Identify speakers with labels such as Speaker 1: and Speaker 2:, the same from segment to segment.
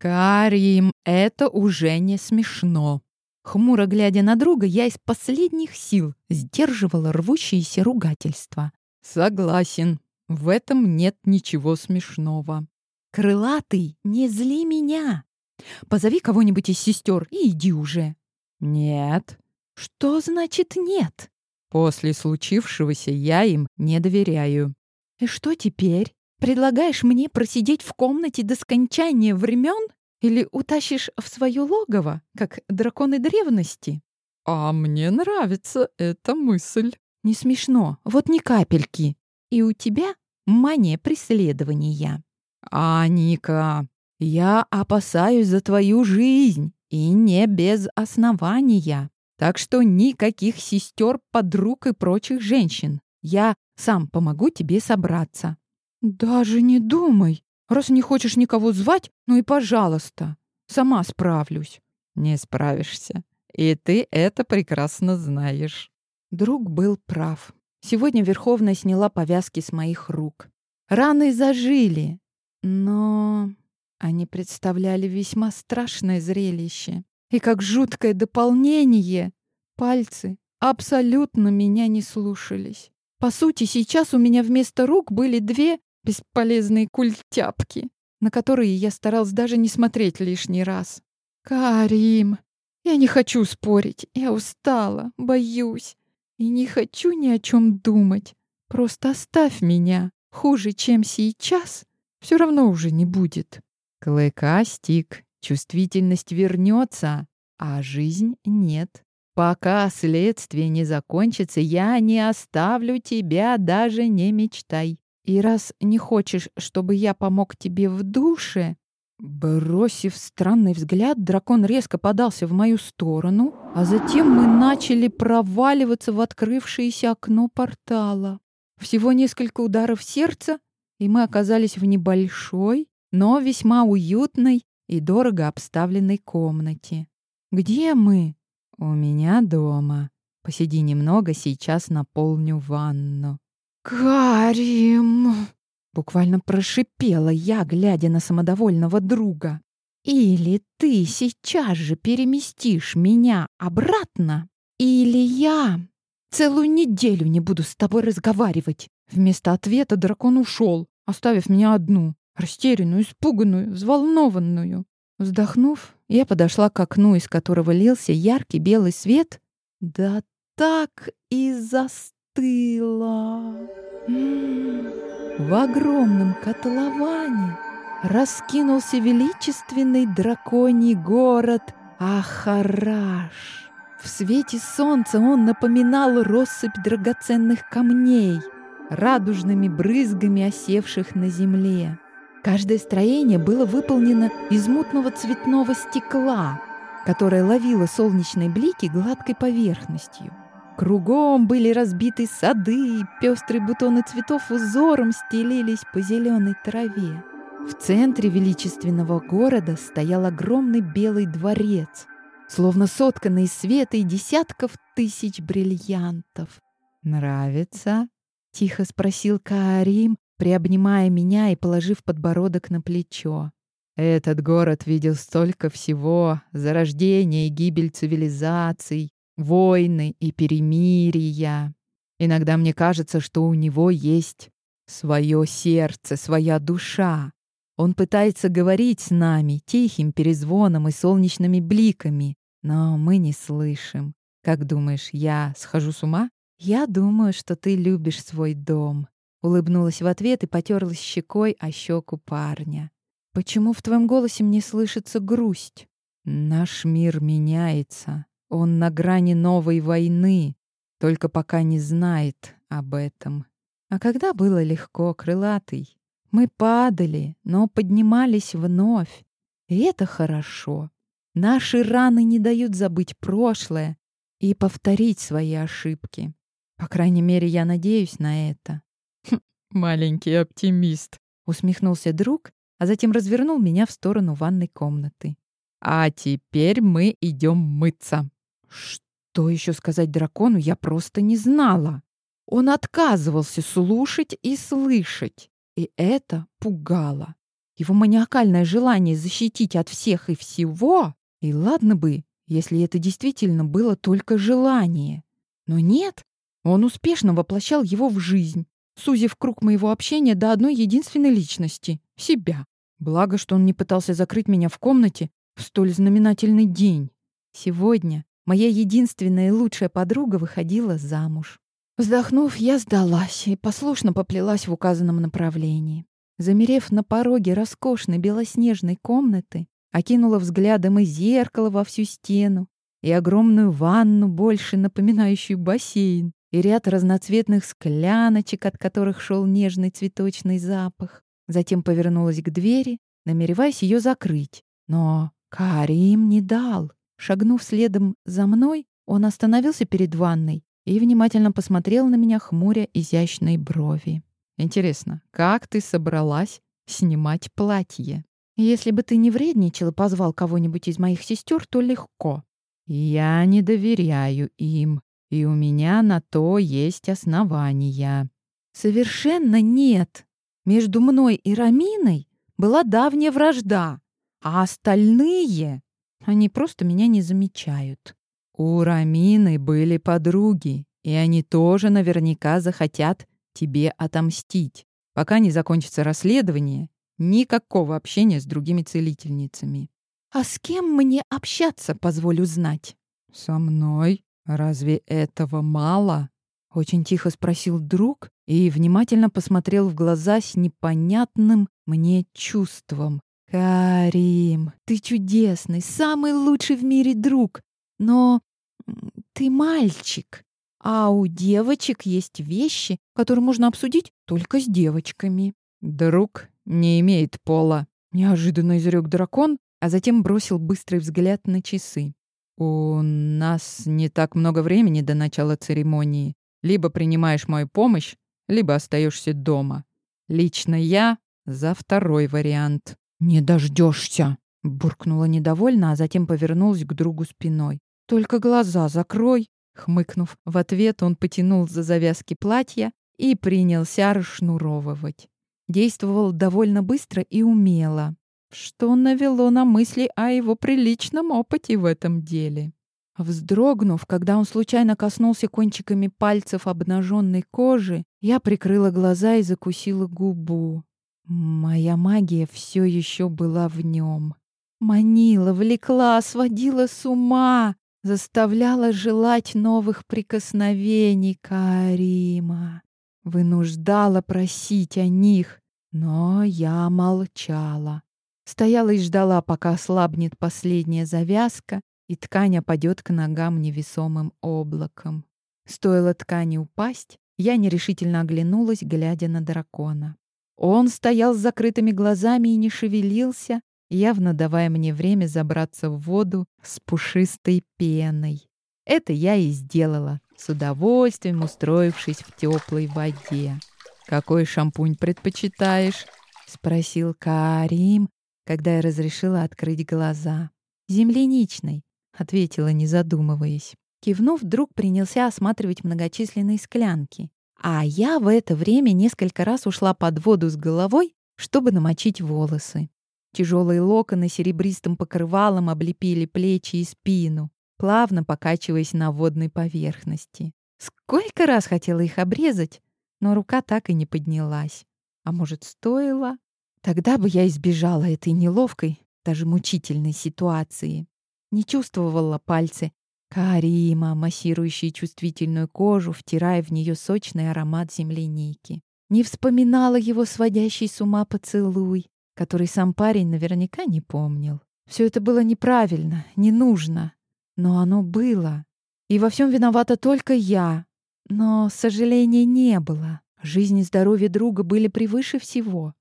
Speaker 1: Карим, это уже не смешно. Хмуро глядя на друга, я из последних сил сдерживала рвущиеся ругательства. Согласен, в этом нет ничего смешного. Крылатый, не зли меня. Позови кого-нибудь из сестер и иди уже. Нет. Что значит нет? После случившегося я им не доверяю. И что теперь? Предлагаешь мне просидеть в комнате до скончания времен? Или утащишь в свое логово, как драконы древности? А мне нравится эта мысль. Не смешно, вот ни капельки. И у тебя мания преследования. А, Ника, я опасаюсь за твою жизнь, и не без основания. Так что никаких сестер, подруг и прочих женщин. Я сам помогу тебе собраться. Даже не думай. Раз не хочешь никого звать, ну и пожалуйста. Сама справлюсь. Не справишься. И ты это прекрасно знаешь. Друг был прав. Сегодня Верховная сняла повязки с моих рук. Раны зажили, но они представляли весьма страшное зрелище. И как жуткое дополнение, пальцы абсолютно меня не слушались. По сути, сейчас у меня вместо рук были две бесполезные культяпки, на которые я старался даже не смотреть лишний раз. «Карим, я не хочу спорить, я устала, боюсь и не хочу ни о чем думать. Просто оставь меня. Хуже, чем сейчас, все равно уже не будет». Клыкастик, чувствительность вернется, а жизнь нет. Пока следствие не закончится, я не оставлю тебя, даже не мечтай. И раз не хочешь, чтобы я помог тебе в душе...» Бросив странный взгляд, дракон резко подался в мою сторону, а затем мы начали проваливаться в открывшееся окно портала. Всего несколько ударов сердца, и мы оказались в небольшой, но весьма уютной и дорого обставленной комнате. «Где мы?» «У меня дома. Посиди немного, сейчас наполню ванну». «Карим!» — буквально прошипела я, глядя на самодовольного друга. «Или ты сейчас же переместишь меня обратно, или я целую неделю не буду с тобой разговаривать». Вместо ответа дракон ушел, оставив меня одну растерянную, испуганную, взволнованную. Вздохнув, я подошла к окну, из которого лился яркий белый свет. Да так и застыла. В огромном котловане раскинулся величественный драконий город Ахараш. В свете солнца он напоминал россыпь драгоценных камней, радужными брызгами осевших на земле. Каждое строение было выполнено из мутного цветного стекла, которое ловило солнечные блики гладкой поверхностью. Кругом были разбиты сады, пестрые бутоны цветов узором стелились по зеленой траве. В центре величественного города стоял огромный белый дворец, словно сотканный из света и десятков тысяч бриллиантов. «Нравится?» — тихо спросил Каарим, приобнимая меня и положив подбородок на плечо. Этот город видел столько всего — зарождение и гибель цивилизаций, войны и перемирия. Иногда мне кажется, что у него есть свое сердце, своя душа. Он пытается говорить с нами тихим перезвоном и солнечными бликами, но мы не слышим. Как думаешь, я схожу с ума? Я думаю, что ты любишь свой дом, Улыбнулась в ответ и потерлась щекой о щеку парня. «Почему в твоем голосе мне слышится грусть?» «Наш мир меняется. Он на грани новой войны, только пока не знает об этом. А когда было легко, крылатый? Мы падали, но поднимались вновь. И это хорошо. Наши раны не дают забыть прошлое и повторить свои ошибки. По крайней мере, я надеюсь на это. «Маленький оптимист», — усмехнулся друг, а затем развернул меня в сторону ванной комнаты. «А теперь мы идем мыться». Что еще сказать дракону, я просто не знала. Он отказывался слушать и слышать, и это пугало. его маниакальное желание защитить от всех и всего. И ладно бы, если это действительно было только желание. Но нет, он успешно воплощал его в жизнь, сузив круг моего общения до одной единственной личности — себя. Благо, что он не пытался закрыть меня в комнате в столь знаменательный день. Сегодня моя единственная и лучшая подруга выходила замуж. Вздохнув, я сдалась и послушно поплелась в указанном направлении. Замерев на пороге роскошной белоснежной комнаты, окинула взглядом и зеркало во всю стену, и огромную ванну, больше напоминающую бассейн, и ряд разноцветных скляночек, от которых шел нежный цветочный запах. Затем повернулась к двери, намереваясь ее закрыть. Но Карим не дал. Шагнув следом за мной, он остановился перед ванной и внимательно посмотрел на меня, хмуря изящные брови. «Интересно, как ты собралась снимать платье?» «Если бы ты не вредничал и позвал кого-нибудь из моих сестер, то легко». «Я не доверяю им, и у меня на то есть основания». «Совершенно нет. Между мной и Раминой была давняя вражда, а остальные, они просто меня не замечают». У Рамины были подруги, и они тоже наверняка захотят тебе отомстить. Пока не закончится расследование, никакого общения с другими целительницами. А с кем мне общаться, позволю знать? Со мной? Разве этого мало? Очень тихо спросил друг и внимательно посмотрел в глаза с непонятным мне чувством. «Карим, ты чудесный, самый лучший в мире друг, но ты мальчик, а у девочек есть вещи, которые можно обсудить только с девочками. Друг не имеет пола, неожиданно изрек дракон, а затем бросил быстрый взгляд на часы. У нас не так много времени до начала церемонии. Либо принимаешь мою помощь, либо остаешься дома. Лично я за второй вариант. Не дождешься, буркнула недовольно, а затем повернулась к другу спиной. Только глаза закрой. Хмыкнув в ответ, он потянул за завязки платья и принялся расшнуровывать. Действовал довольно быстро и умело, что навело на мысли о его приличном опыте в этом деле. Вздрогнув, когда он случайно коснулся кончиками пальцев обнаженной кожи, я прикрыла глаза и закусила губу. Моя магия все еще была в нем. Манила, влекла, сводила с ума заставляла желать новых прикосновений Карима, вынуждала просить о них, но я молчала. Стояла и ждала, пока ослабнет последняя завязка, и ткань опадет к ногам невесомым облаком. Стоило ткани упасть, я нерешительно оглянулась, глядя на дракона. Он стоял с закрытыми глазами и не шевелился, явно давая мне время забраться в воду с пушистой пеной. Это я и сделала, с удовольствием устроившись в теплой воде. «Какой шампунь предпочитаешь?» — спросил Карим, когда я разрешила открыть глаза. «Земляничный», — ответила, не задумываясь. Кивнув, друг принялся осматривать многочисленные склянки. А я в это время несколько раз ушла под воду с головой, чтобы намочить волосы. Тяжелые локоны серебристым покрывалом облепили плечи и спину, плавно покачиваясь на водной поверхности. Сколько раз хотела их обрезать, но рука так и не поднялась. А может, стоило? Тогда бы я избежала этой неловкой, даже мучительной ситуации. Не чувствовала пальцы Карима, массирующие чувствительную кожу, втирая в нее сочный аромат земляники. Не вспоминала его сводящий с ума поцелуй, который сам парень наверняка не помнил. Все это было неправильно, не нужно. Но оно было. И во всем виновата только я. Но сожаления не было. Жизнь и здоровье друга были превыше всего.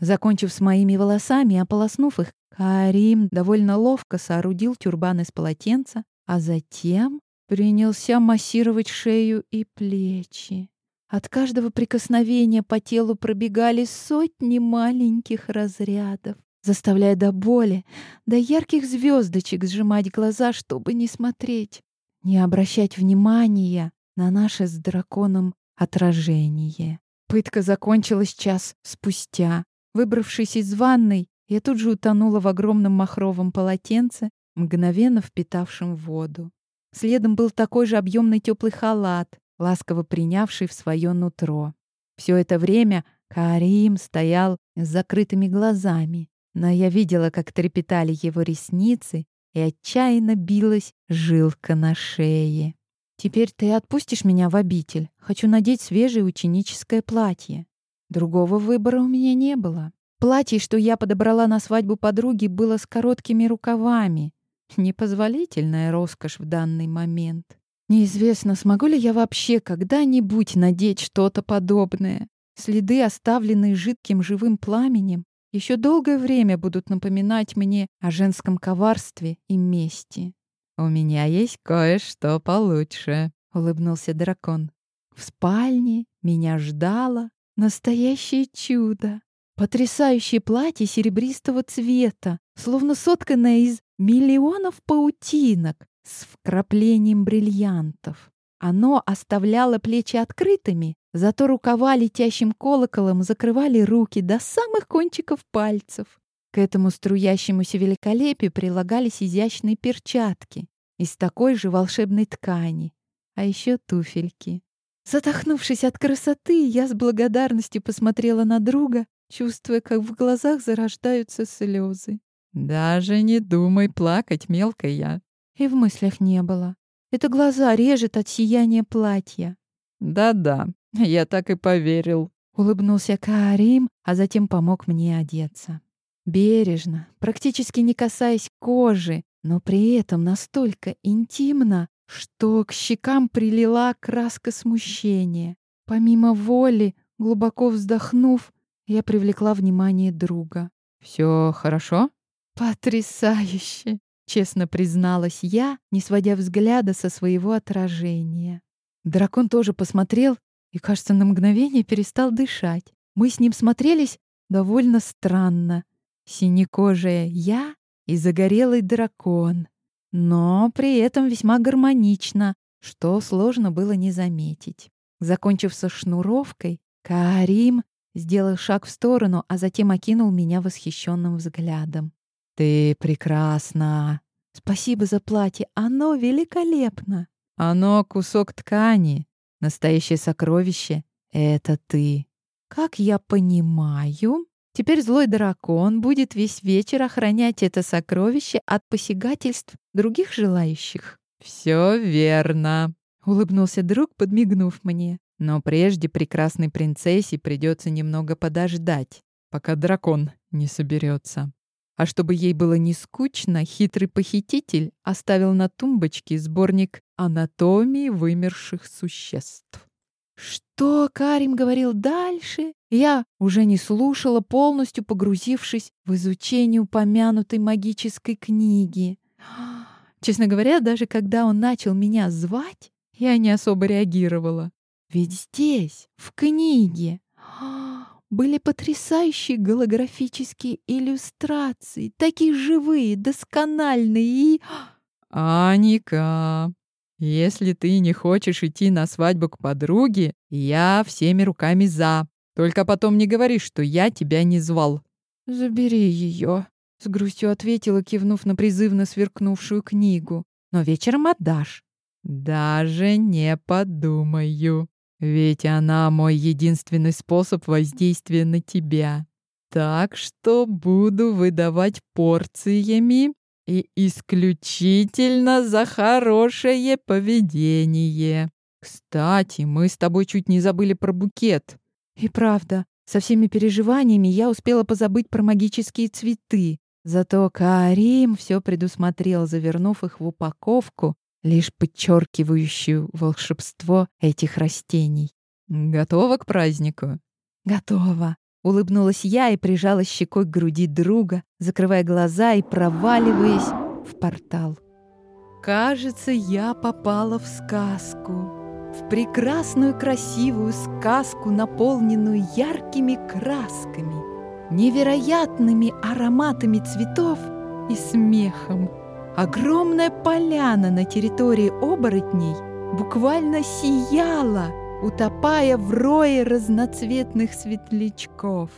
Speaker 1: Закончив с моими волосами и ополоснув их, Карим довольно ловко соорудил тюрбан из полотенца, а затем принялся массировать шею и плечи. От каждого прикосновения по телу пробегали сотни маленьких разрядов, заставляя до боли, до ярких звездочек сжимать глаза, чтобы не смотреть, не обращать внимания на наше с драконом отражение. Пытка закончилась час спустя. Выбравшись из ванной, я тут же утонула в огромном махровом полотенце, мгновенно впитавшем воду. Следом был такой же объемный теплый халат, ласково принявший в свое нутро. Все это время Карим стоял с закрытыми глазами, но я видела, как трепетали его ресницы и отчаянно билась жилка на шее. «Теперь ты отпустишь меня в обитель. Хочу надеть свежее ученическое платье». Другого выбора у меня не было. Платье, что я подобрала на свадьбу подруги, было с короткими рукавами. Непозволительная роскошь в данный момент. Неизвестно, смогу ли я вообще когда-нибудь надеть что-то подобное. Следы, оставленные жидким живым пламенем, еще долгое время будут напоминать мне о женском коварстве и мести. «У меня есть кое-что получше», — улыбнулся дракон. В спальне меня ждало настоящее чудо. Потрясающее платье серебристого цвета, словно сотканное из миллионов паутинок с вкраплением бриллиантов. Оно оставляло плечи открытыми, зато рукава летящим колоколом закрывали руки до самых кончиков пальцев. К этому струящемуся великолепию прилагались изящные перчатки из такой же волшебной ткани, а еще туфельки. Затохнувшись от красоты, я с благодарностью посмотрела на друга, чувствуя, как в глазах зарождаются слезы. «Даже не думай плакать, мелкая!» И в мыслях не было. Это глаза режет от сияния платья. «Да-да, я так и поверил», — улыбнулся Карим, а затем помог мне одеться. Бережно, практически не касаясь кожи, но при этом настолько интимно, что к щекам прилила краска смущения. Помимо воли, глубоко вздохнув, я привлекла внимание друга. «Все хорошо?» «Потрясающе!» Честно призналась я, не сводя взгляда со своего отражения. Дракон тоже посмотрел и, кажется, на мгновение перестал дышать. Мы с ним смотрелись довольно странно. Синекожая я и загорелый дракон. Но при этом весьма гармонично, что сложно было не заметить. Закончив со шнуровкой, Карим сделал шаг в сторону, а затем окинул меня восхищенным взглядом. «Ты прекрасна!» «Спасибо за платье, оно великолепно!» «Оно кусок ткани, настоящее сокровище — это ты!» «Как я понимаю, теперь злой дракон будет весь вечер охранять это сокровище от посягательств других желающих?» «Все верно!» — улыбнулся друг, подмигнув мне. «Но прежде прекрасной принцессе придется немного подождать, пока дракон не соберется. А чтобы ей было не скучно, хитрый похититель оставил на тумбочке сборник анатомии вымерших существ. Что Карим говорил дальше, я уже не слушала, полностью погрузившись в изучение упомянутой магической книги. Честно говоря, даже когда он начал меня звать, я не особо реагировала. Ведь здесь, в книге, были потрясающие голографические иллюстрации, такие живые, доскональные и... «Аника, если ты не хочешь идти на свадьбу к подруге, я всеми руками за. Только потом не говори, что я тебя не звал». «Забери ее», — с грустью ответила, кивнув на призывно сверкнувшую книгу. «Но вечером отдашь». «Даже не подумаю», ведь она мой единственный способ воздействия на тебя. Так что буду выдавать порциями и исключительно за хорошее поведение. Кстати, мы с тобой чуть не забыли про букет. И правда, со всеми переживаниями я успела позабыть про магические цветы. Зато Карим все предусмотрел, завернув их в упаковку лишь подчеркивающую волшебство этих растений. «Готова к празднику?» «Готова», — улыбнулась я и прижала щекой к груди друга, закрывая глаза и проваливаясь в портал. «Кажется, я попала в сказку, в прекрасную красивую сказку, наполненную яркими красками, невероятными ароматами цветов и смехом». Огромная поляна на территории оборотней буквально сияла, утопая в рое разноцветных светлячков.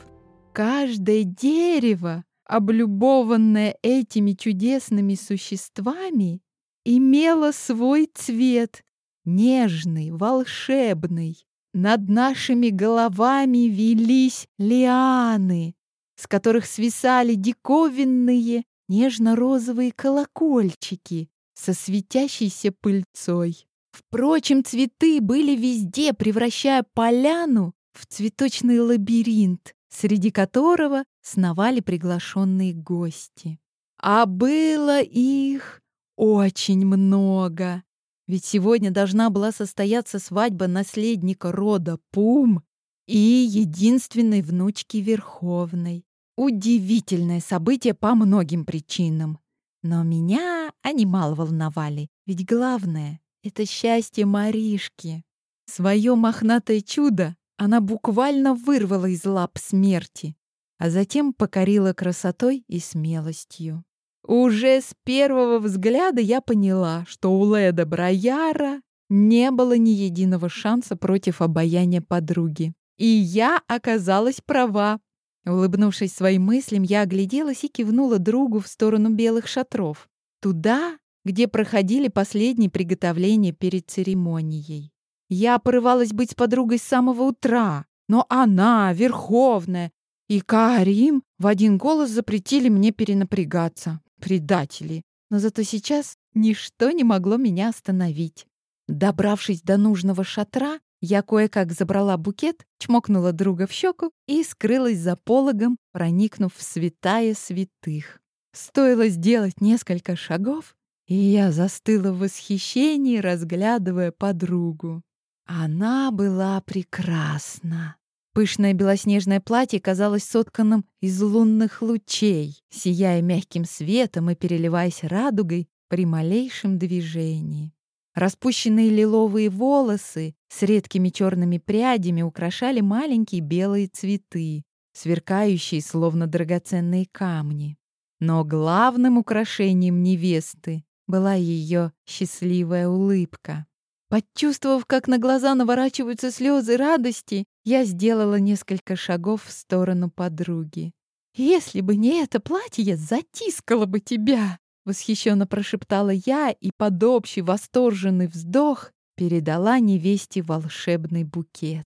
Speaker 1: каждое дерево, облюбованное этими чудесными существами, имело свой цвет, нежный, волшебный. Над нашими головами велись лианы, с которых свисали диковинные нежно-розовые колокольчики со светящейся пыльцой. Впрочем, цветы были везде, превращая поляну в цветочный лабиринт, среди которого сновали приглашенные гости. А было их очень много. Ведь сегодня должна была состояться свадьба наследника рода Пум и единственной внучки Верховной. Удивительное событие по многим причинам. Но меня они мало волновали, ведь главное — это счастье Маришки. Свое мохнатое чудо она буквально вырвала из лап смерти, а затем покорила красотой и смелостью. Уже с первого взгляда я поняла, что у Леда Брояра не было ни единого шанса против обаяния подруги. И я оказалась права. Улыбнувшись своим мыслям, я огляделась и кивнула другу в сторону белых шатров. Туда, где проходили последние приготовления перед церемонией. Я порывалась быть с подругой с самого утра, но она, Верховная, и Карим в один голос запретили мне перенапрягаться. Предатели. Но зато сейчас ничто не могло меня остановить. Добравшись до нужного шатра, я кое-как забрала букет, чмокнула друга в щеку и скрылась за пологом, проникнув в святая святых. Стоило сделать несколько шагов, и я застыла в восхищении, разглядывая подругу. Она была прекрасна. Пышное белоснежное платье казалось сотканным из лунных лучей, сияя мягким светом и переливаясь радугой при малейшем движении. Распущенные лиловые волосы с редкими черными прядями украшали маленькие белые цветы, сверкающие словно драгоценные камни. Но главным украшением невесты была ее счастливая улыбка. Почувствовав, как на глаза наворачиваются слезы радости, я сделала несколько шагов в сторону подруги. «Если бы не это платье, затискала бы тебя!» Восхищенно прошептала я и под общий восторженный вздох передала невесте волшебный букет.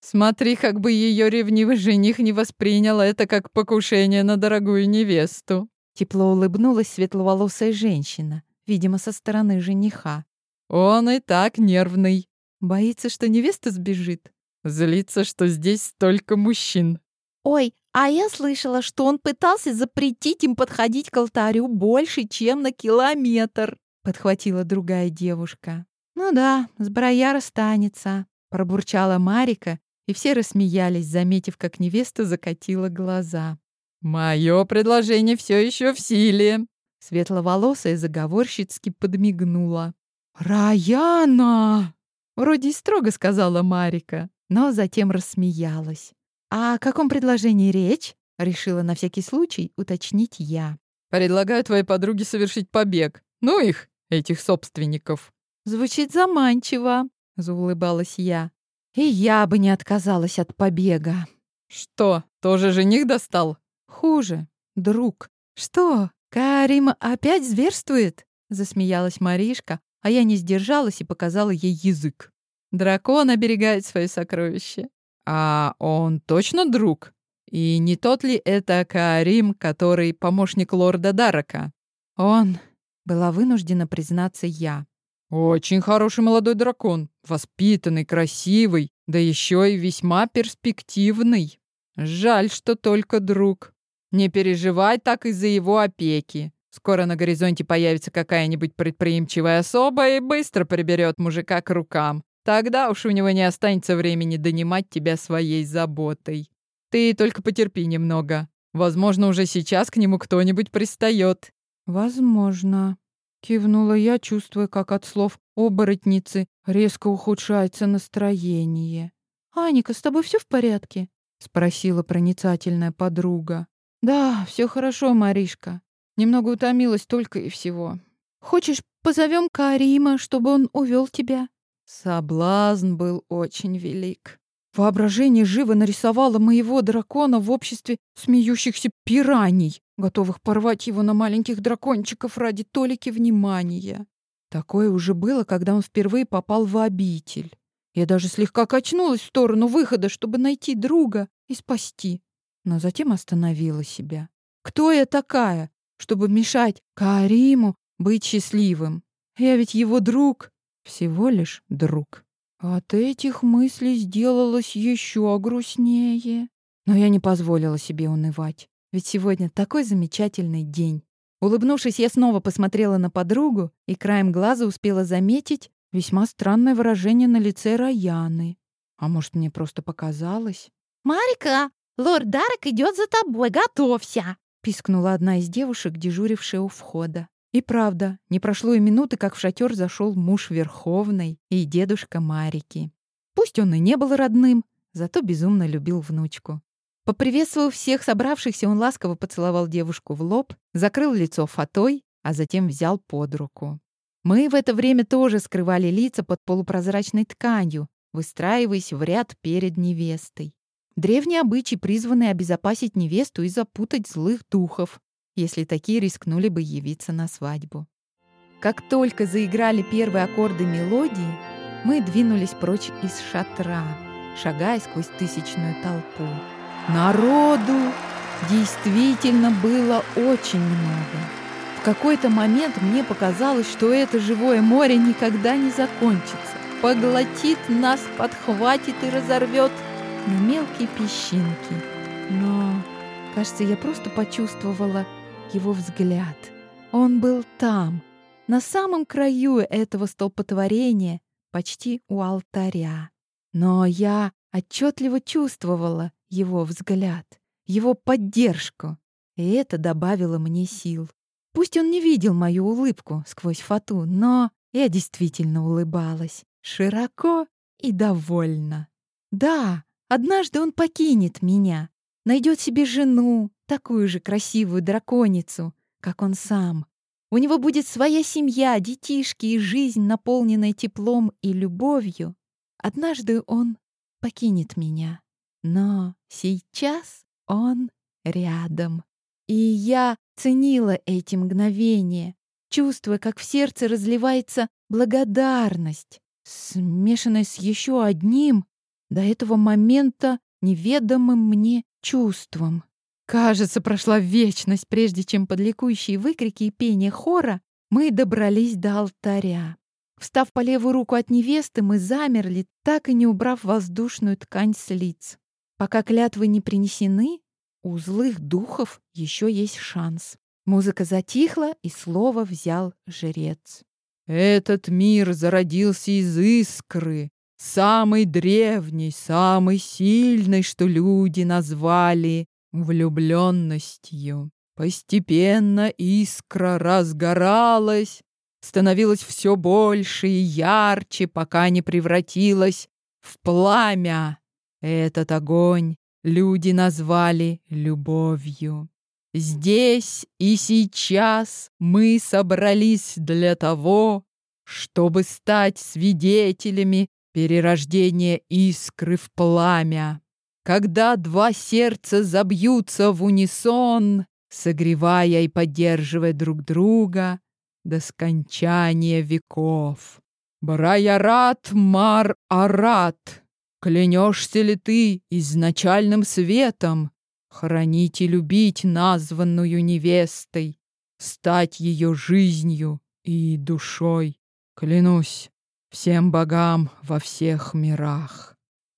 Speaker 1: Смотри, как бы ее ревнивый жених не воспринял это как покушение на дорогую невесту. Тепло улыбнулась светловолосая женщина, видимо, со стороны жениха. Он и так нервный. Боится, что невеста сбежит. Злится, что здесь столько мужчин.
Speaker 2: Ой, а я слышала, что он пытался запретить им подходить к алтарю больше, чем на километр, подхватила другая девушка.
Speaker 1: Ну да, с Брояр останется, пробурчала Марика, и все рассмеялись, заметив, как невеста закатила глаза. Мое предложение все еще в силе. Светловолосая заговорщицки подмигнула. «Раяна!» Вроде и строго сказала Марика, но затем рассмеялась. «А о каком предложении речь?» — решила на всякий случай уточнить я. «Предлагаю твоей подруге совершить побег. Ну их, этих собственников». «Звучит заманчиво», — заулыбалась я. «И я бы не отказалась от побега». «Что, тоже жених достал?» «Хуже. Друг». «Что, Карим опять зверствует?» — засмеялась Маришка, а я не сдержалась и показала ей язык. Дракон оберегает свое сокровище. А он точно друг? И не тот ли это Каарим, который помощник лорда Дарака? Он была вынуждена признаться я. Очень хороший молодой дракон, воспитанный, красивый, да еще и весьма перспективный. Жаль, что только друг. Не переживай так из-за его опеки. Скоро на горизонте появится какая-нибудь предприимчивая особа и быстро приберет мужика к рукам. Тогда уж у него не останется времени донимать тебя своей заботой. Ты только потерпи немного. Возможно, уже сейчас к нему кто-нибудь пристает. Возможно. Кивнула я, чувствуя, как от слов оборотницы резко ухудшается настроение. «Аника, с тобой все в порядке?» — спросила проницательная подруга. «Да, все хорошо, Маришка. Немного утомилась только и всего. Хочешь, позовем Карима, чтобы он увел тебя? Соблазн был очень велик. Воображение живо нарисовало моего дракона в обществе смеющихся пираний, готовых порвать его на маленьких дракончиков ради толики внимания. Такое уже было, когда он впервые попал в обитель. Я даже слегка качнулась в сторону выхода, чтобы найти друга и спасти, но затем остановила себя. Кто я такая, чтобы мешать Кариму быть счастливым? Я ведь его друг, всего лишь друг. От этих мыслей сделалось еще грустнее. Но я не позволила себе унывать, ведь сегодня такой замечательный день. Улыбнувшись, я снова посмотрела на подругу и краем глаза успела заметить весьма странное выражение на лице Раяны. А может, мне просто показалось?
Speaker 2: «Марика, лорд Дарек идет за тобой, готовься!»
Speaker 1: пискнула одна из девушек, дежурившая у входа. И правда, не прошло и минуты, как в шатер зашел муж Верховной и дедушка Марики. Пусть он и не был родным, зато безумно любил внучку. Поприветствовав всех собравшихся, он ласково поцеловал девушку в лоб, закрыл лицо фатой, а затем взял под руку. Мы в это время тоже скрывали лица под полупрозрачной тканью, выстраиваясь в ряд перед невестой. Древний обычай, призванный обезопасить невесту и запутать злых духов, если такие рискнули бы явиться на свадьбу. Как только заиграли первые аккорды мелодии, мы двинулись прочь из шатра, шагая сквозь тысячную толпу. Народу действительно было очень много. В какой-то момент мне показалось, что это живое море никогда не закончится. Поглотит нас, подхватит и разорвет на мелкие песчинки. Но, кажется, я просто почувствовала его взгляд. Он был там, на самом краю этого столпотворения, почти у алтаря. Но я отчетливо чувствовала его взгляд, его поддержку, и это добавило мне сил. Пусть он не видел мою улыбку сквозь фату, но я действительно улыбалась, широко и довольна. Да, однажды он покинет меня, найдет себе жену, такую же красивую драконицу, как он сам. У него будет своя семья, детишки и жизнь, наполненная теплом и любовью. Однажды он покинет меня. Но сейчас он рядом. И я ценила эти мгновения, чувствуя, как в сердце разливается благодарность, смешанная с еще одним, до этого момента неведомым мне чувством. Кажется, прошла вечность, прежде чем под ликующие выкрики и пение хора мы добрались до алтаря. Встав по левую руку от невесты, мы замерли, так и не убрав воздушную ткань с лиц. Пока клятвы не принесены, у злых духов еще есть шанс. Музыка затихла, и слово взял жрец. «Этот мир зародился из искры, самой древней, самой сильной, что люди назвали влюбленностью. Постепенно искра разгоралась, становилась все больше и ярче, пока не превратилась в пламя. Этот огонь люди назвали любовью. Здесь и сейчас мы собрались для того, чтобы стать свидетелями перерождения искры в пламя. Когда два сердца забьются в унисон, согревая и поддерживая друг друга до скончания веков. Браярат Мар-Арат, клянешься ли ты изначальным светом хранить и любить названную невестой, стать ее жизнью и душой? Клянусь всем богам во всех мирах.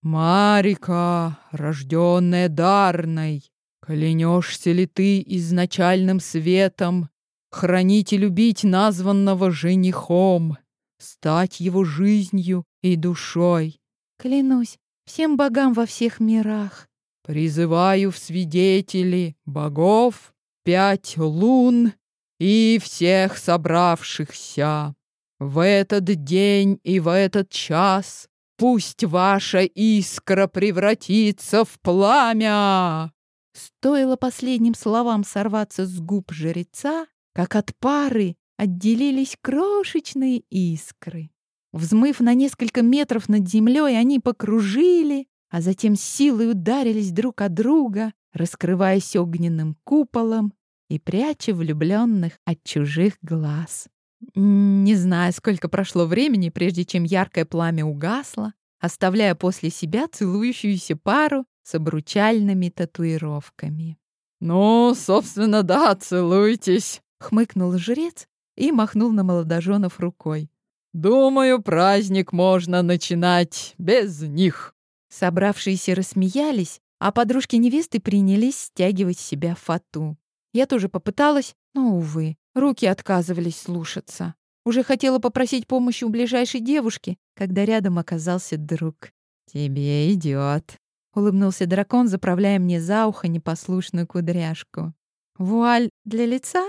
Speaker 1: Марика, рожденная Дарной, клянешься ли ты изначальным светом хранить и любить названного женихом, стать его жизнью и душой?
Speaker 2: Клянусь всем богам во всех мирах.
Speaker 1: Призываю в свидетели богов пять лун и всех собравшихся. В этот день и в этот час Пусть ваша искра превратится в пламя!» Стоило последним словам сорваться с губ жреца, как от пары отделились крошечные искры. Взмыв на несколько метров над землей, они покружили, а затем силой ударились друг от друга, раскрываясь огненным куполом и пряча влюбленных от чужих глаз. Не знаю, сколько прошло времени, прежде чем яркое пламя угасло, оставляя после себя целующуюся пару с обручальными татуировками.
Speaker 3: «Ну, собственно, да, целуйтесь», —
Speaker 1: хмыкнул жрец и махнул на молодоженов рукой.
Speaker 3: «Думаю, праздник можно начинать без них».
Speaker 1: Собравшиеся рассмеялись, а подружки невесты принялись стягивать с себя фату. Я тоже попыталась, но, увы, руки отказывались слушаться. Уже хотела попросить помощи у ближайшей девушки, когда рядом оказался друг.
Speaker 2: «Тебе идет», — улыбнулся дракон, заправляя мне за ухо непослушную кудряшку.
Speaker 1: «Вуаль для лица?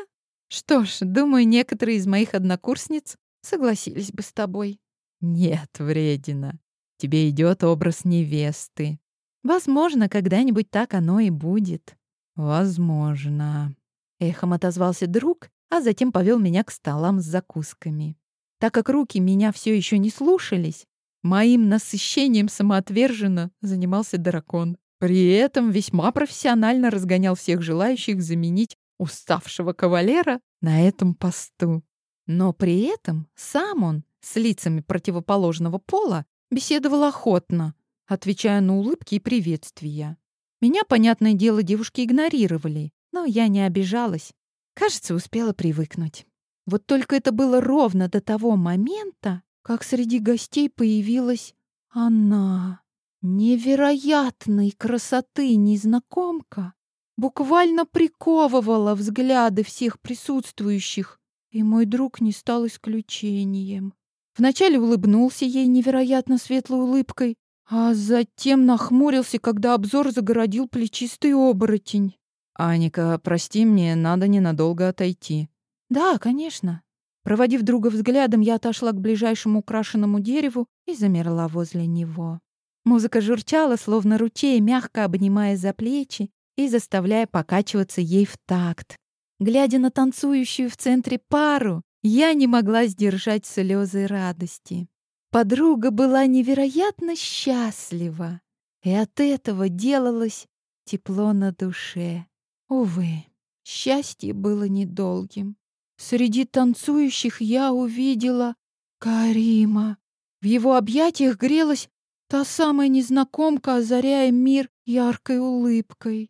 Speaker 1: Что ж, думаю, некоторые из моих однокурсниц согласились бы с тобой».
Speaker 2: «Нет, вредина. Тебе идет образ невесты.
Speaker 1: Возможно, когда-нибудь так оно и будет.
Speaker 2: Возможно.
Speaker 1: Эхом отозвался друг, а затем повел меня к столам с закусками. Так как руки меня все еще не слушались, моим насыщением самоотверженно занимался дракон. При этом весьма профессионально разгонял всех желающих заменить уставшего кавалера на этом посту. Но при этом сам он с лицами противоположного пола Беседовал охотно, отвечая на улыбки и приветствия. Меня, понятное дело, девушки игнорировали, но я не обижалась. Кажется, успела привыкнуть. Вот только это было ровно до того момента, как среди гостей появилась она. Невероятной красоты незнакомка буквально приковывала взгляды всех присутствующих, и мой друг не стал исключением. Вначале улыбнулся ей невероятно светлой улыбкой, а затем нахмурился, когда обзор загородил плечистый оборотень.
Speaker 2: «Аника, прости мне, надо ненадолго отойти».
Speaker 1: «Да, конечно». Проводив друга взглядом, я отошла к ближайшему украшенному дереву и замерла возле него. Музыка журчала, словно ручей, мягко обнимая за плечи и заставляя покачиваться ей в такт. Глядя на танцующую в центре пару, я не могла сдержать слезы радости. Подруга была невероятно счастлива, и от этого делалось тепло на душе. Увы, счастье было недолгим. Среди танцующих я увидела Карима. В его объятиях грелась та самая незнакомка, озаряя мир яркой улыбкой.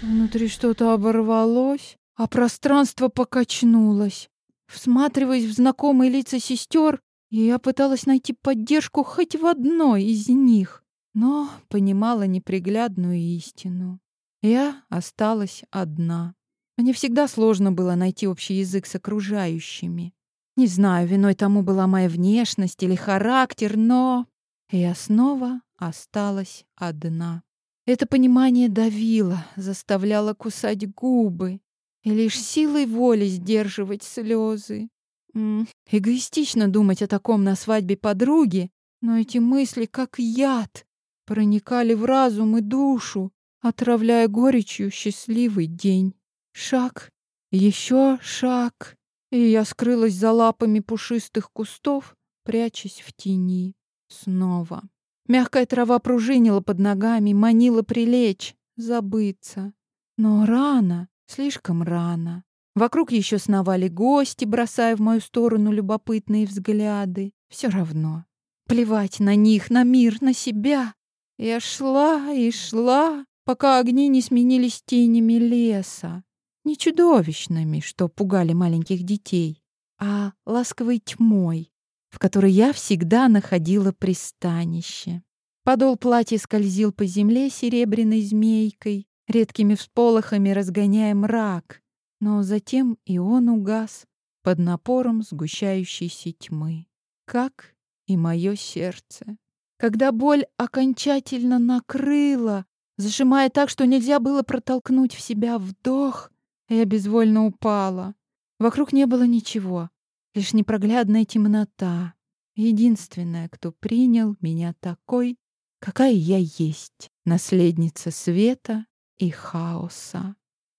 Speaker 1: Внутри что-то оборвалось, а пространство покачнулось. Всматриваясь в знакомые лица сестер, я пыталась найти поддержку хоть в одной из них, но понимала неприглядную истину. Я осталась одна. Мне всегда сложно было найти общий язык с окружающими. Не знаю, виной тому была моя внешность или характер, но я снова осталась одна. Это понимание давило, заставляло кусать губы, и лишь силой воли сдерживать слезы. М -м, эгоистично думать о таком на свадьбе подруги, но эти мысли, как яд, проникали в разум и душу, отравляя горечью счастливый день. Шаг, еще шаг, и я скрылась за лапами пушистых кустов, прячась в тени. Снова. Мягкая трава пружинила под ногами, манила прилечь, забыться. Но рано, Слишком рано. Вокруг еще сновали гости, бросая в мою сторону любопытные взгляды. Все равно. Плевать на них, на мир, на себя. Я шла и шла, пока огни не сменились тенями леса. Не чудовищными, что пугали маленьких детей, а ласковой тьмой, в которой я всегда находила пристанище. Подол платья скользил по земле серебряной змейкой, редкими всполохами разгоняя мрак, но затем и он угас под напором сгущающейся тьмы, как и мое сердце. Когда боль окончательно накрыла, зажимая так, что нельзя было протолкнуть в себя вдох, я безвольно упала. Вокруг не было ничего, лишь непроглядная темнота. Единственная, кто принял меня такой, какая я есть, наследница света и хаоса.